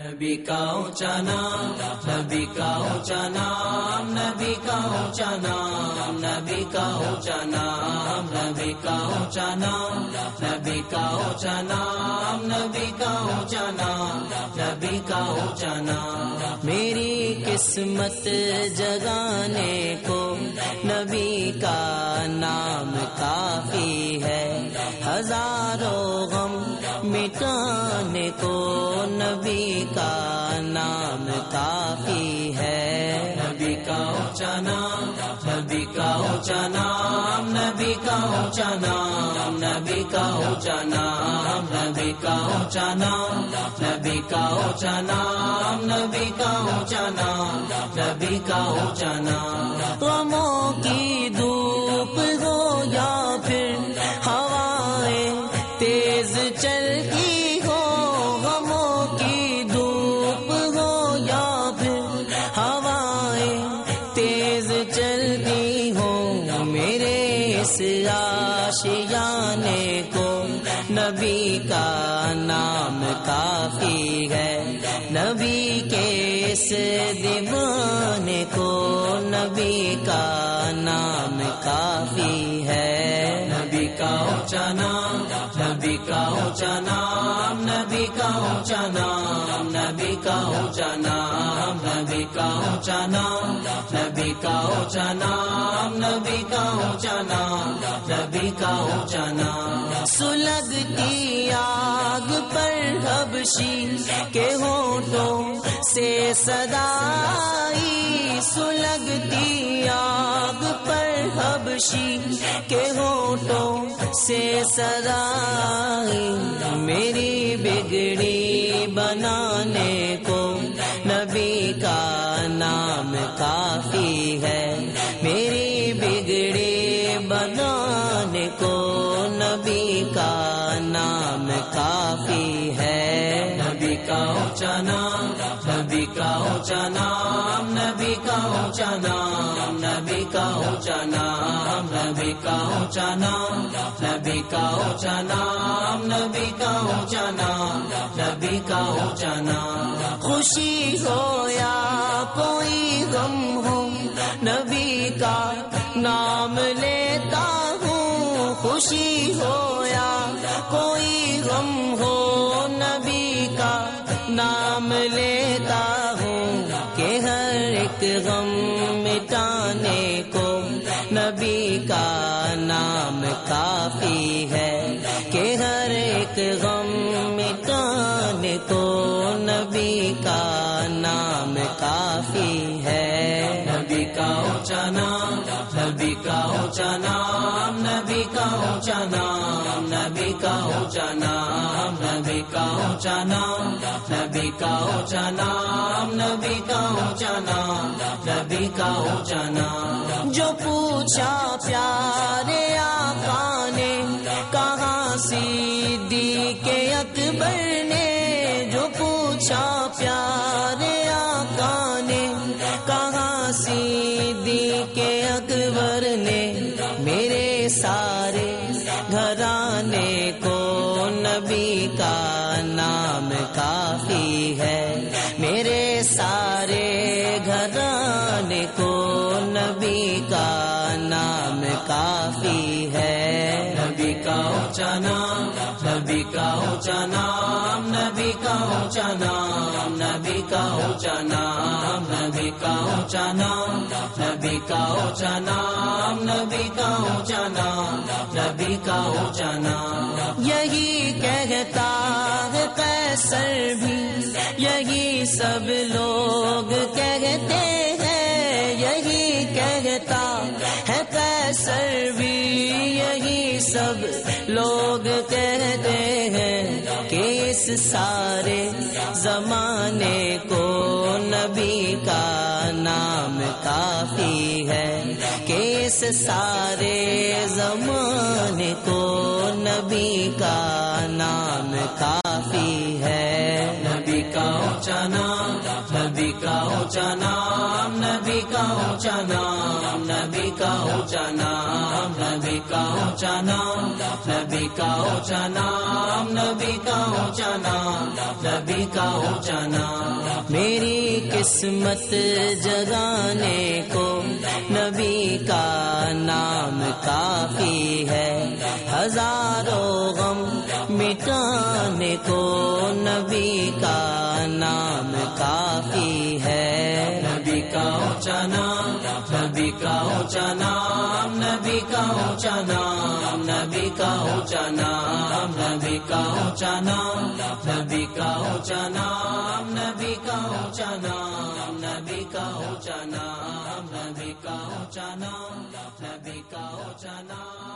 نبی کا اونچا نام نبی کا اونچا نام نبی کا اونچا نام نبی کا اونچا نام نبی کا اونچا نام نبی کا اونچا نام نبی کا اونچا نام نبی کا اونچا نام میری قسمت جگانے کو نبی کا نام کافی ہے ہزاروں غم مٹانے کو نبی کا نام کافی ہے۔ نبی کا اونچا نام نبی کا اونچا نام نبی کا اونچا نام نبی کا اونچا نام نبی کا اونچا نام نبی کا اونچا نام نبی کا اونچا نام نبی کا اونچا نام۔ غموں کی نبی کا نام کافی ہے نبی کے اس دیوانے کو نبی کا نام کافی ہے نبی کا اونچا نام نبی کا اونچا نام نبی کا اونچا نام نبی کا اونچا نام نبی کا اونچا نام نبی کا اونچا نام نبی کا اونچا نام نبی کا اونچا نام سلگتی آگ پر حبشی کے ہونٹوں سے صدائی سلگتی آگ پر حبشی کے ہونٹوں سے صدائی میری بگڑی بنانے کو نبی کا نام کافی ہے میری بگڑی بنانے کافی ہے۔ نبی کا اونچا نام، نبی کا اونچا نام، نبی کا اونچا نام، نبی کا اونچا نام، نبی کا اونچا نام، نبی کا اونچا نام، نبی کا اونچا نام، نبی کا اونچا نام۔ خوشی ہو یا کوئی غم ہو، نبی کا نام لیتا ہوں۔ خوشی ہو یا کوئی غم ہو نبی کا نام لیتا ہوں کہ ہر ایک غم مٹانے کو نبی کا نام کافی ہے کہ ہر ایک غم مٹانے کو نبی کا نام کافی ہے نبی کا اونچا نام، نبی کا اونچا نام، نبی کا اونچا نام۔ نبی کا اونچا نام نبی کا اونچا نام نبی کا اونچا نام نبی کا اونچا نام نبی کا اونچا نام جو پوچھا پیارے آقا نے، کہاں سیدھی کے اکبر نے؟ جو پوچھا پیارے آقا نے، کہاں سیدھی کے اکبر نے؟ میرے سارے کا نام کافی ہے۔ میرے سارے گھرانے کو نبی کا نام کافی ہے۔ نبی کا اونچا نام نبی کا اونچا نام نبی کا اونچا نام نبی کا اونچا نام نبی کا اونچا نام نبی کا اونچا نام نبی کا اونچا نام نبی کا اونچا نام۔ یہی کہتا ہے کیسر بھی یہی سب لوگ کہتے ہیں، یہی کہتا ہے کیسر بھی، یہی سب لوگ کہتے ہیں کہ اس سارے زمانے کو نبی کا نام کافی ہے کہ اس سارے زمانے کو نبی کا نام کافی اونچا نام نبی کا اونچا نام نبی کا اونچا نام نبی کا اونچا نام نبی کا اونچا نام نبی کا اونچا نام نبی کا اونچا نام نبی کا اونچا نام میری قسمت جگانے کو نبی کا نام کافی ہے۔ ہزاروں غم مٹانے کو نبی کا کا اونچا نام، نبی کا اونچا نام، نبی کا اونچا نام، نبی کا اونچا نام، نبی کا اونچا نام، نبی کا اونچا نام، نبی کا اونچا نام، نبی کا اونچا نام، نبی کا اونچا نام۔